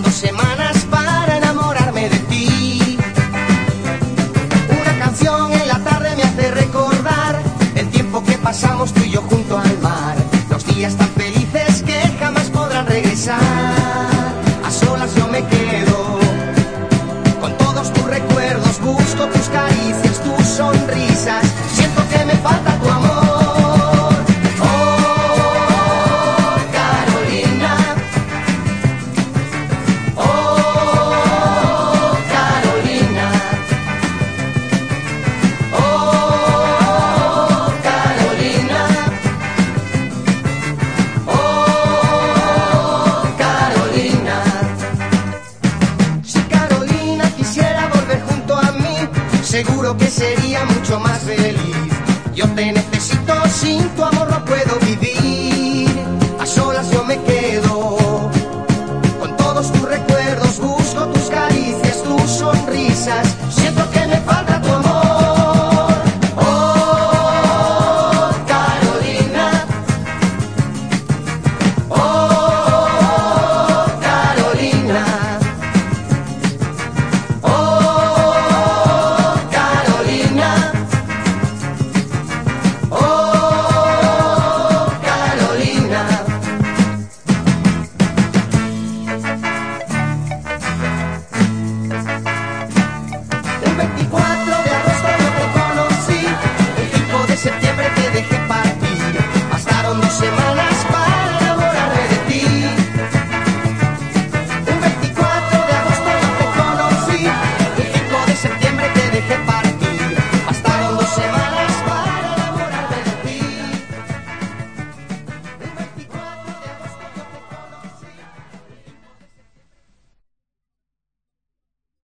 Dos semanas para enamorarme de ti. Una canción en la tarde me hace recordar el tiempo que pasamos tú y yo juntos. seguro que sería mucho más feliz. Yo te necesito sin tu amor